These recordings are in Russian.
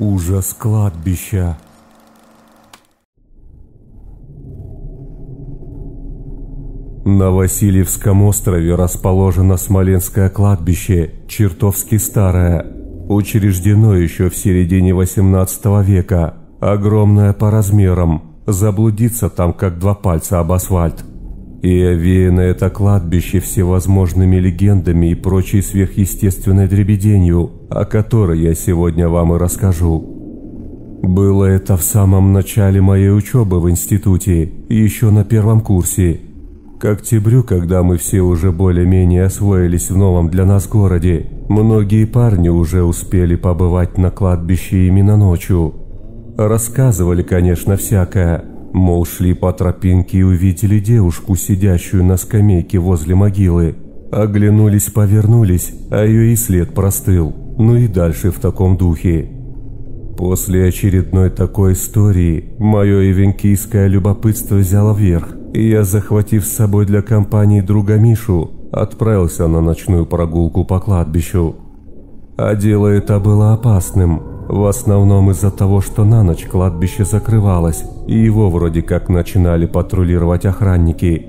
Ужас кладбища. На Васильевском острове расположено Смоленское кладбище, чертовски старое. Учреждено еще в середине 18 века. Огромное по размерам. Заблудиться там, как два пальца об асфальт. И овеяно это кладбище всевозможными легендами и прочей сверхъестественной дребеденью, о которой я сегодня вам и расскажу. Было это в самом начале моей учебы в институте, еще на первом курсе. К октябрю, когда мы все уже более-менее освоились в новом для нас городе, многие парни уже успели побывать на кладбище именно ночью. Рассказывали, конечно, всякое, Мол, шли по тропинке и увидели девушку, сидящую на скамейке возле могилы. Оглянулись, повернулись, а ее и след простыл. Ну и дальше в таком духе. После очередной такой истории, мое ивенкийское любопытство взяло вверх, и я, захватив с собой для компании друга Мишу, отправился на ночную прогулку по кладбищу. А дело это было опасным, в основном из-за того, что на ночь кладбище закрывалось, и его вроде как начинали патрулировать охранники.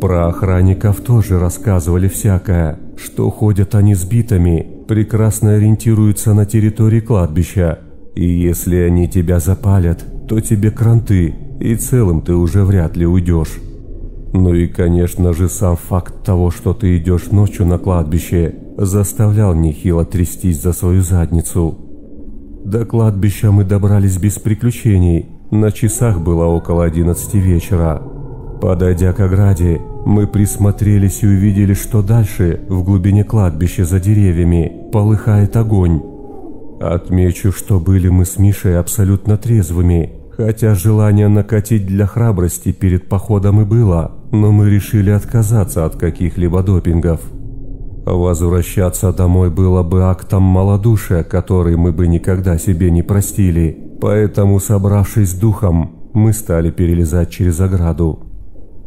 Про охранников тоже рассказывали всякое, что ходят они сбитыми, прекрасно ориентируются на территории кладбища, и если они тебя запалят, то тебе кранты, и целым ты уже вряд ли уйдешь. Ну и, конечно же, сам факт того, что ты идешь ночью на кладбище, заставлял нехило трястись за свою задницу. До кладбища мы добрались без приключений. На часах было около 11 вечера. Подойдя к ограде, мы присмотрелись и увидели, что дальше, в глубине кладбища за деревьями, полыхает огонь. Отмечу, что были мы с Мишей абсолютно трезвыми, хотя желание накатить для храбрости перед походом и было, но мы решили отказаться от каких-либо допингов. Возвращаться домой было бы актом малодушия, который мы бы никогда себе не простили. Поэтому, собравшись духом, мы стали перелезать через ограду.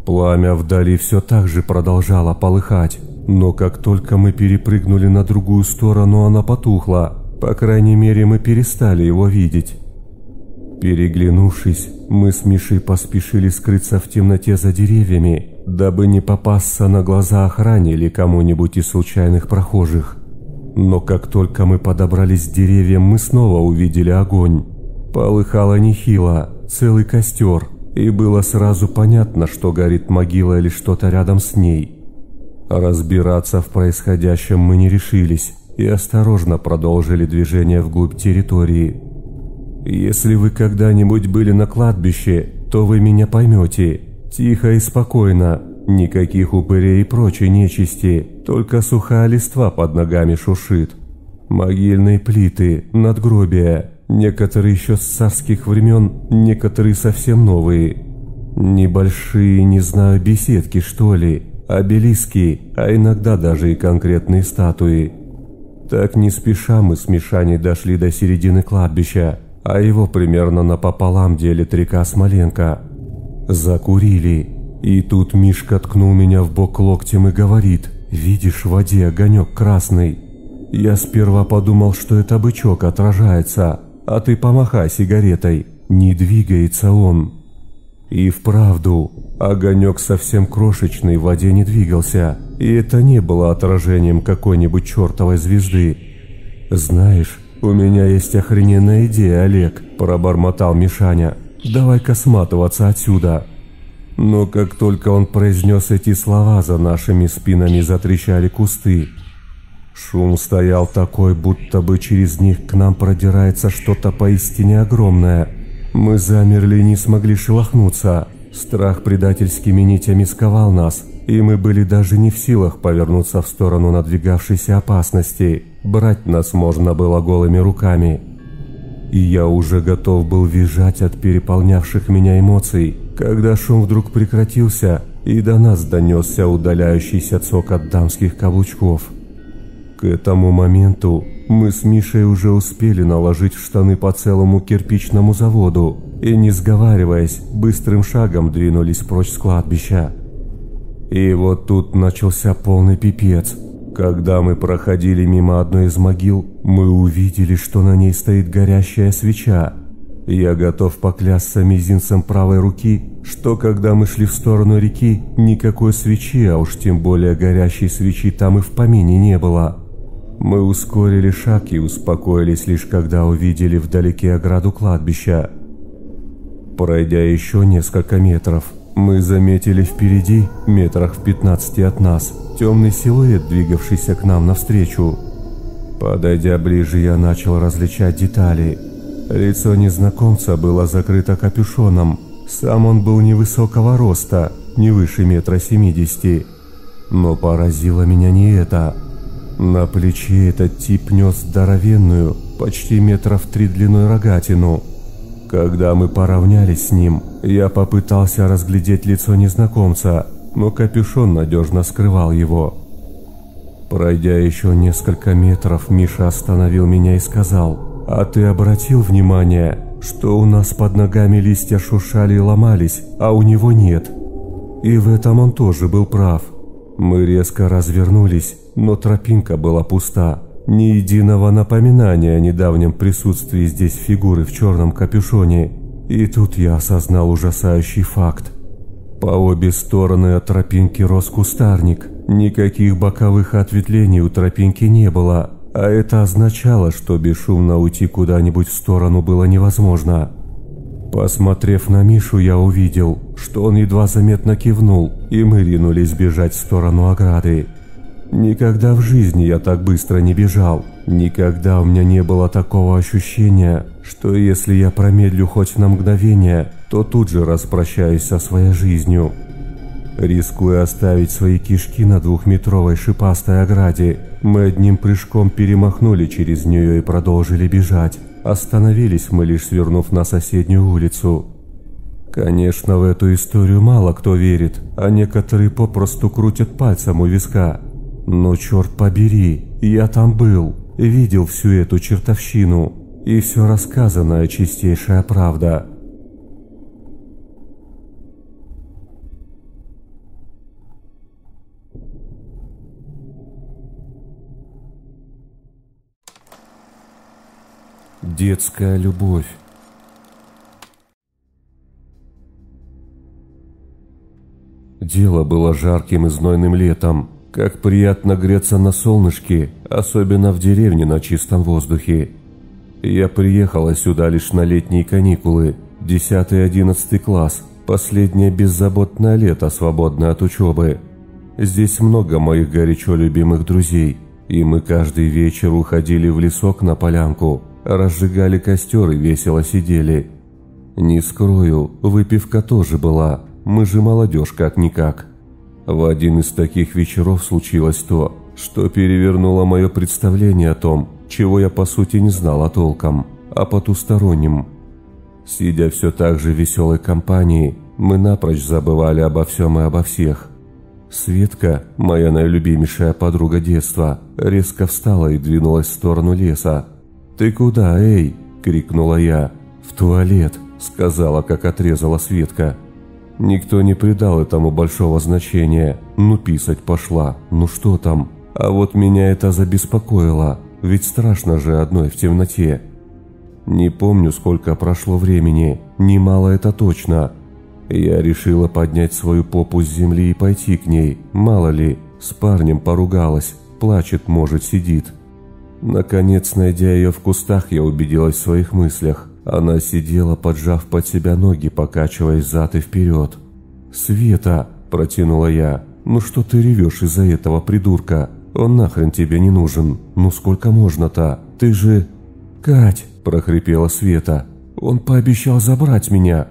Пламя вдали все так же продолжало полыхать, но как только мы перепрыгнули на другую сторону, оно потухло. По крайней мере, мы перестали его видеть. Переглянувшись, мы с Мишей поспешили скрыться в темноте за деревьями, дабы не попасться на глаза охране или кому-нибудь из случайных прохожих. Но как только мы подобрались к деревьям, мы снова увидели огонь. Полыхало нехило, целый костер, и было сразу понятно, что горит могила или что-то рядом с ней. Разбираться в происходящем мы не решились и осторожно продолжили движение вглубь территории. Если вы когда-нибудь были на кладбище, то вы меня поймете. Тихо и спокойно, никаких упырей и прочей нечисти, только сухая листва под ногами шушит. Могильные плиты, надгробия, некоторые еще с царских времен, некоторые совсем новые. Небольшие, не знаю, беседки что ли, обелиски, а иногда даже и конкретные статуи. Так не спеша мы с Мишаней дошли до середины кладбища, а его примерно напополам делит река Смоленка. Закурили. И тут Мишка ткнул меня в бок локтем и говорит, «Видишь в воде огонек красный?» Я сперва подумал, что это бычок отражается, а ты помахай сигаретой, не двигается он. И вправду, огонек совсем крошечный в воде не двигался, и это не было отражением какой-нибудь чертовой звезды. «Знаешь, у меня есть охрененная идея, Олег», – пробормотал Мишаня. Давай-ка сматываться отсюда. Но как только он произнес эти слова, за нашими спинами затрещали кусты. Шум стоял такой, будто бы через них к нам продирается что-то поистине огромное. Мы замерли и не смогли шелохнуться. Страх предательскими нитями сковал нас, и мы были даже не в силах повернуться в сторону надвигавшейся опасности. Брать нас можно было голыми руками и я уже готов был визжать от переполнявших меня эмоций, когда шум вдруг прекратился, и до нас донесся удаляющийся цокот дамских каблучков. К этому моменту мы с Мишей уже успели наложить штаны по целому кирпичному заводу и, не сговариваясь, быстрым шагом двинулись прочь с кладбища. И вот тут начался полный пипец – Когда мы проходили мимо одной из могил, мы увидели, что на ней стоит горящая свеча. Я готов поклясться мизинцем правой руки, что когда мы шли в сторону реки, никакой свечи, а уж тем более горящей свечи там и в помине не было. Мы ускорили шаг и успокоились лишь когда увидели вдалеке ограду кладбища. Пройдя еще несколько метров, мы заметили впереди, метрах в 15 от нас, темный силуэт, двигавшийся к нам навстречу. Подойдя ближе, я начал различать детали – Лицо незнакомца было закрыто капюшоном. Сам он был невысокого роста, не выше метра семидесяти. Но поразило меня не это. На плече этот тип нес здоровенную, почти метров три длиной рогатину. Когда мы поравнялись с ним, я попытался разглядеть лицо незнакомца, но капюшон надежно скрывал его. Пройдя еще несколько метров, Миша остановил меня и сказал – а ты обратил внимание, что у нас под ногами листья шуршали и ломались, а у него нет? И в этом он тоже был прав. Мы резко развернулись, но тропинка была пуста. Ни единого напоминания о недавнем присутствии здесь фигуры в черном капюшоне. И тут я осознал ужасающий факт. По обе стороны от тропинки рос кустарник. Никаких боковых ответвлений у тропинки не было, а это означало, что бесшумно уйти куда-нибудь в сторону было невозможно. Посмотрев на Мишу, я увидел, что он едва заметно кивнул, и мы ринулись бежать в сторону ограды. Никогда в жизни я так быстро не бежал. Никогда у меня не было такого ощущения, что если я промедлю хоть на мгновение, то тут же распрощаюсь со своей жизнью. Рискуя оставить свои кишки на двухметровой шипастой ограде, мы одним прыжком перемахнули через нее и продолжили бежать. Остановились мы лишь свернув на соседнюю улицу. Конечно, в эту историю мало кто верит, а некоторые попросту крутят пальцем у виска. Но черт побери, я там был, видел всю эту чертовщину, и все рассказанное чистейшая правда – Детская любовь. Дело было жарким и знойным летом. Как приятно греться на солнышке, особенно в деревне на чистом воздухе. Я приехала сюда лишь на летние каникулы, 10-11 класс, последнее беззаботное лето, свободное от учебы. Здесь много моих горячо любимых друзей, и мы каждый вечер уходили в лесок на полянку – разжигали костер и весело сидели. Не скрою, выпивка тоже была, мы же молодежь как-никак. В один из таких вечеров случилось то, что перевернуло мое представление о том, чего я по сути не знал о толком, о потустороннем. Сидя все так же в веселой компании, мы напрочь забывали обо всем и обо всех. Светка, моя наилюбимейшая подруга детства, резко встала и двинулась в сторону леса, «Ты куда, эй?» – крикнула я. «В туалет», – сказала, как отрезала Светка. Никто не придал этому большого значения. Ну, писать пошла, ну что там? А вот меня это забеспокоило, ведь страшно же одной в темноте. Не помню, сколько прошло времени, немало это точно. Я решила поднять свою попу с земли и пойти к ней, мало ли, с парнем поругалась, плачет, может, сидит. Наконец, найдя ее в кустах, я убедилась в своих мыслях. Она сидела, поджав под себя ноги, покачиваясь зад и вперед. «Света!» – протянула я. «Ну что ты ревешь из-за этого придурка? Он нахрен тебе не нужен. Ну сколько можно-то? Ты же...» «Кать!» – прохрипела Света. «Он пообещал забрать меня».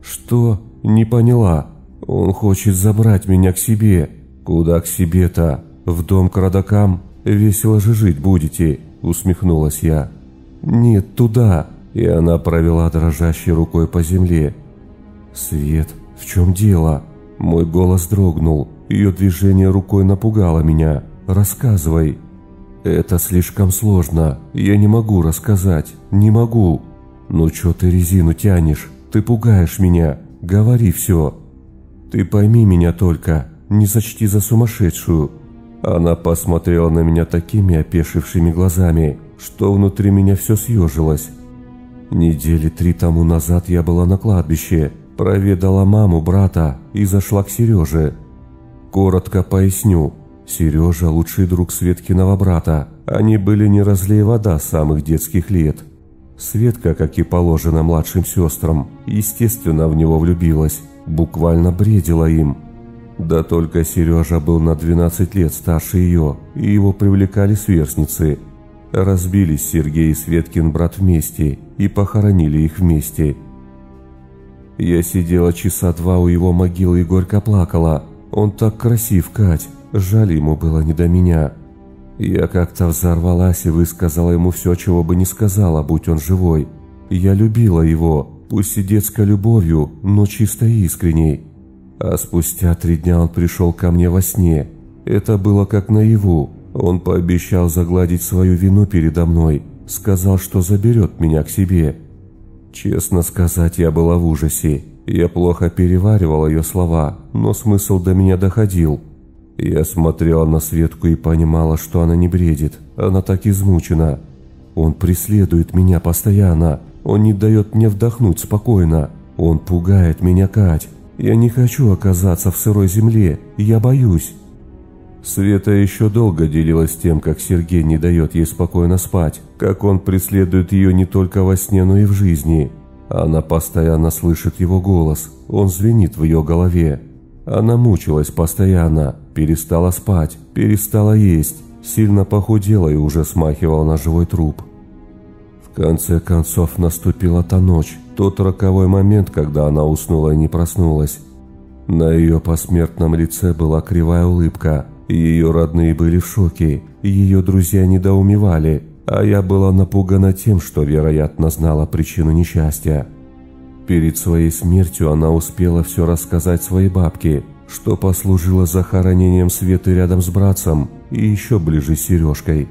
«Что?» – не поняла. «Он хочет забрать меня к себе». «Куда к себе-то? В дом к родакам?» «Весело же жить будете», – усмехнулась я. «Нет, туда», – и она провела дрожащей рукой по земле. «Свет, в чем дело?» Мой голос дрогнул, ее движение рукой напугало меня. «Рассказывай». «Это слишком сложно, я не могу рассказать, не могу». «Ну чё ты резину тянешь? Ты пугаешь меня, говори все». «Ты пойми меня только, не сочти за сумасшедшую, Она посмотрела на меня такими опешившими глазами, что внутри меня все съежилось. Недели три тому назад я была на кладбище, проведала маму брата и зашла к Сереже. Коротко поясню. Сережа – лучший друг Светкиного брата. Они были не разлей вода с самых детских лет. Светка, как и положено младшим сестрам, естественно в него влюбилась, буквально бредила им. Да только Сережа был на 12 лет старше ее, и его привлекали сверстницы – Разбились Сергей и Светкин брат вместе и похоронили их вместе. Я сидела часа два у его могилы и горько плакала. Он так красив, Кать, жаль ему было не до меня. Я как-то взорвалась и высказала ему все, чего бы не сказала, будь он живой. Я любила его, пусть и детской любовью, но чисто искренней. А спустя три дня он пришел ко мне во сне. Это было как наяву. Он пообещал загладить свою вину передо мной, сказал, что заберет меня к себе. Честно сказать, я была в ужасе. Я плохо переваривал ее слова, но смысл до меня доходил. Я смотрела на Светку и понимала, что она не бредит. Она так измучена. Он преследует меня постоянно. Он не дает мне вдохнуть спокойно. Он пугает меня, Кать. Я не хочу оказаться в сырой земле. Я боюсь. Света еще долго делилась тем, как Сергей не дает ей спокойно спать, как он преследует ее не только во сне, но и в жизни. Она постоянно слышит его голос, он звенит в ее голове. Она мучилась постоянно, перестала спать, перестала есть, сильно похудела и уже смахивала на живой труп. В конце концов наступила та ночь, тот роковой момент, когда она уснула и не проснулась. На ее посмертном лице была кривая улыбка, ее родные были в шоке, ее друзья недоумевали, а я была напугана тем, что, вероятно, знала причину несчастья. Перед своей смертью она успела все рассказать своей бабке, что послужило захоронением Светы рядом с братцем и еще ближе с Сережкой.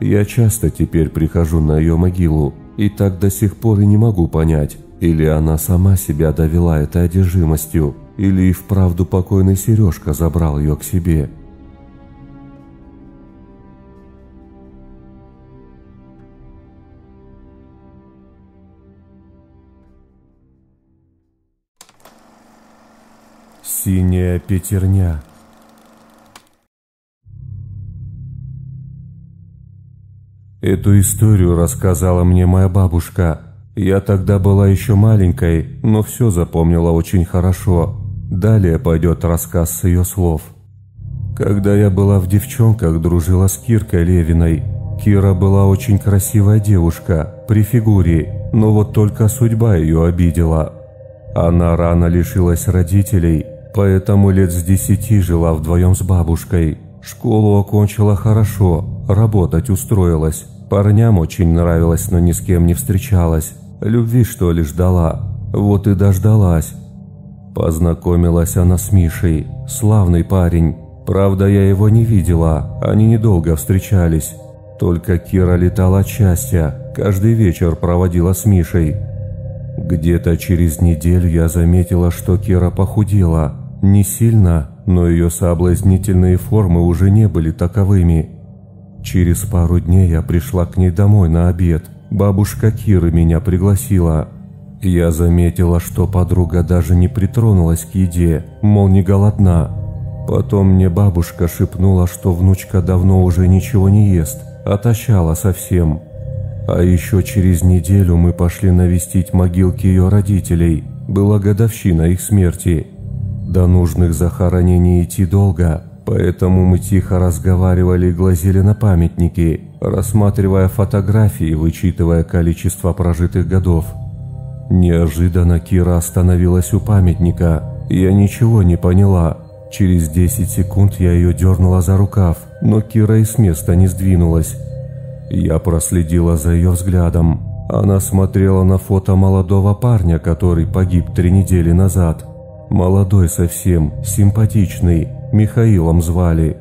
Я часто теперь прихожу на ее могилу, и так до сих пор и не могу понять, или она сама себя довела этой одержимостью, или и вправду покойный Сережка забрал ее к себе. Синяя пятерня. Эту историю рассказала мне моя бабушка. Я тогда была еще маленькой, но все запомнила очень хорошо. Далее пойдет рассказ с ее слов. Когда я была в девчонках, дружила с Киркой Левиной. Кира была очень красивая девушка, при фигуре, но вот только судьба ее обидела. Она рано лишилась родителей, Поэтому лет с десяти жила вдвоем с бабушкой. Школу окончила хорошо, работать устроилась. Парням очень нравилось, но ни с кем не встречалась. Любви, что ли, ждала. Вот и дождалась. Познакомилась она с Мишей. Славный парень. Правда, я его не видела. Они недолго встречались. Только Кира летала от счастья. Каждый вечер проводила с Мишей. Где-то через неделю я заметила, что Кира похудела. Не сильно, но ее соблазнительные формы уже не были таковыми. Через пару дней я пришла к ней домой на обед. Бабушка Киры меня пригласила. Я заметила, что подруга даже не притронулась к еде, мол, не голодна. Потом мне бабушка шепнула, что внучка давно уже ничего не ест, отощала совсем. А еще через неделю мы пошли навестить могилки ее родителей. Была годовщина их смерти. До нужных захоронений идти долго, поэтому мы тихо разговаривали и глазели на памятники, рассматривая фотографии вычитывая количество прожитых годов. Неожиданно Кира остановилась у памятника. Я ничего не поняла. Через 10 секунд я ее дернула за рукав, но Кира и с места не сдвинулась. Я проследила за ее взглядом. Она смотрела на фото молодого парня, который погиб три недели назад. Молодой совсем, симпатичный, Михаилом звали.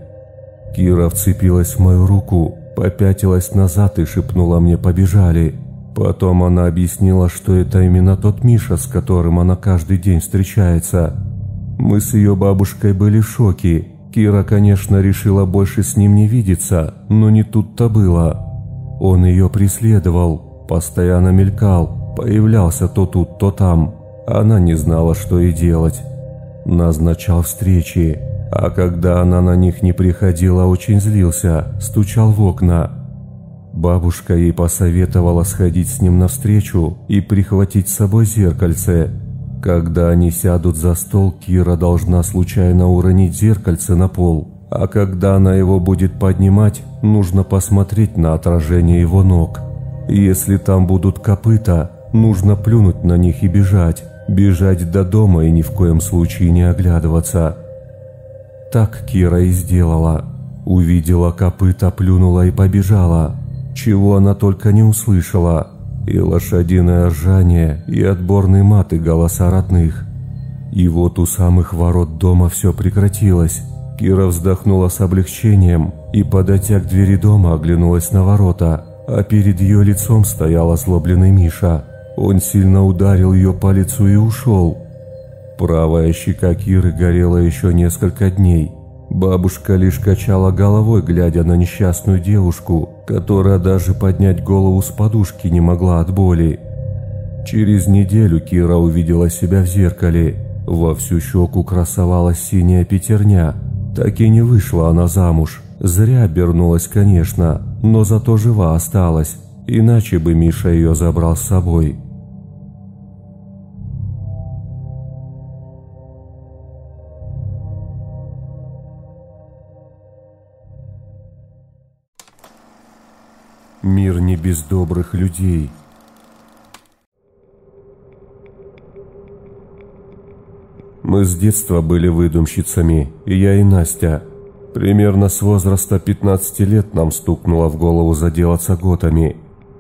Кира вцепилась в мою руку, попятилась назад и шепнула мне «побежали». Потом она объяснила, что это именно тот Миша, с которым она каждый день встречается. Мы с ее бабушкой были в шоке. Кира, конечно, решила больше с ним не видеться, но не тут-то было. Он ее преследовал, постоянно мелькал, появлялся то тут, то там. Она не знала, что и делать. Назначал встречи, а когда она на них не приходила, очень злился, стучал в окна. Бабушка ей посоветовала сходить с ним навстречу и прихватить с собой зеркальце. Когда они сядут за стол, Кира должна случайно уронить зеркальце на пол, а когда она его будет поднимать, нужно посмотреть на отражение его ног. Если там будут копыта, нужно плюнуть на них и бежать. Бежать до дома и ни в коем случае не оглядываться. Так Кира и сделала. Увидела копыта, плюнула и побежала. Чего она только не услышала. И лошадиное ржание, и отборный мат, и голоса родных. И вот у самых ворот дома все прекратилось. Кира вздохнула с облегчением и, подойдя к двери дома, оглянулась на ворота, а перед ее лицом стоял озлобленный Миша. Он сильно ударил ее по лицу и ушел. Правая щека Киры горела еще несколько дней. Бабушка лишь качала головой, глядя на несчастную девушку, которая даже поднять голову с подушки не могла от боли. Через неделю Кира увидела себя в зеркале. Во всю щеку красовалась синяя пятерня. Так и не вышла она замуж. Зря обернулась, конечно, но зато жива осталась. Иначе бы Миша ее забрал с собой. Мир не без добрых людей. Мы с детства были выдумщицами, и я, и Настя. Примерно с возраста 15 лет нам стукнуло в голову заделаться готами.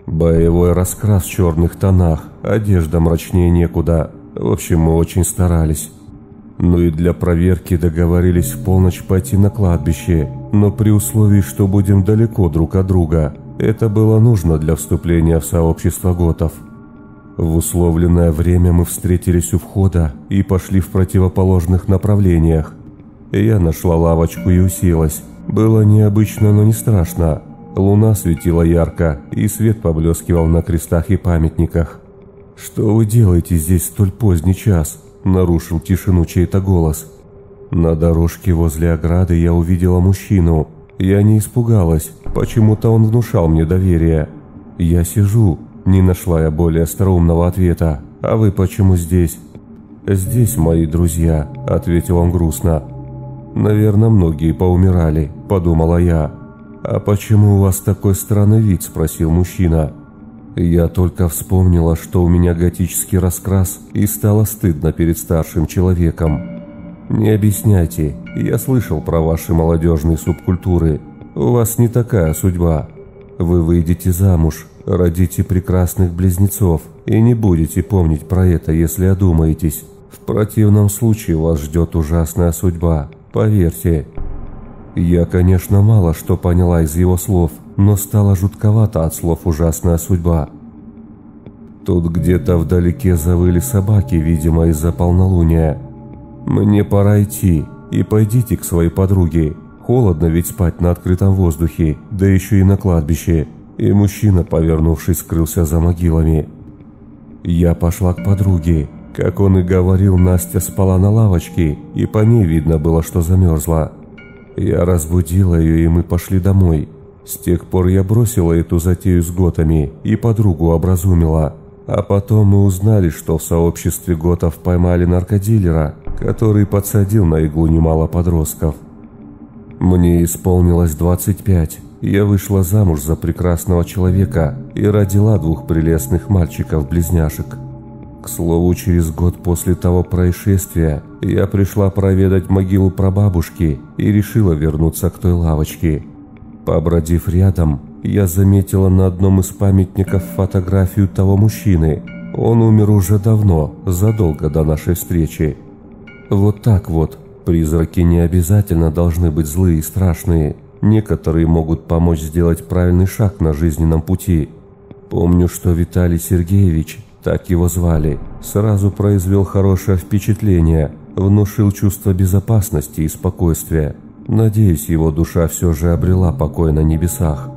Боевой раскрас в черных тонах, одежда мрачнее некуда. В общем, мы очень старались. Ну и для проверки договорились в полночь пойти на кладбище, но при условии, что будем далеко друг от друга – это было нужно для вступления в сообщество готов. В условленное время мы встретились у входа и пошли в противоположных направлениях. Я нашла лавочку и уселась. Было необычно, но не страшно. Луна светила ярко, и свет поблескивал на крестах и памятниках. «Что вы делаете здесь столь поздний час?» – нарушил тишину чей-то голос. На дорожке возле ограды я увидела мужчину – я не испугалась, почему-то он внушал мне доверие. Я сижу, не нашла я более остроумного ответа. А вы почему здесь? Здесь мои друзья, ответил он грустно. Наверное, многие поумирали, подумала я. А почему у вас такой странный вид, спросил мужчина. Я только вспомнила, что у меня готический раскрас, и стало стыдно перед старшим человеком. Не объясняйте, я слышал про ваши молодежные субкультуры. У вас не такая судьба. Вы выйдете замуж, родите прекрасных близнецов и не будете помнить про это, если одумаетесь. В противном случае вас ждет ужасная судьба, поверьте. Я, конечно, мало что поняла из его слов, но стало жутковато от слов «ужасная судьба». Тут где-то вдалеке завыли собаки, видимо, из-за полнолуния. «Мне пора идти, и пойдите к своей подруге. Холодно ведь спать на открытом воздухе, да еще и на кладбище». И мужчина, повернувшись, скрылся за могилами. Я пошла к подруге. Как он и говорил, Настя спала на лавочке, и по ней видно было, что замерзла. Я разбудила ее, и мы пошли домой. С тех пор я бросила эту затею с готами и подругу образумила. А потом мы узнали, что в сообществе готов поймали наркодилера, который подсадил на иглу немало подростков. Мне исполнилось 25. Я вышла замуж за прекрасного человека и родила двух прелестных мальчиков-близняшек. К слову, через год после того происшествия я пришла проведать могилу прабабушки и решила вернуться к той лавочке. Побродив рядом, я заметила на одном из памятников фотографию того мужчины. Он умер уже давно, задолго до нашей встречи. Вот так вот. Призраки не обязательно должны быть злые и страшные. Некоторые могут помочь сделать правильный шаг на жизненном пути. Помню, что Виталий Сергеевич, так его звали, сразу произвел хорошее впечатление, внушил чувство безопасности и спокойствия. Надеюсь, его душа все же обрела покой на небесах.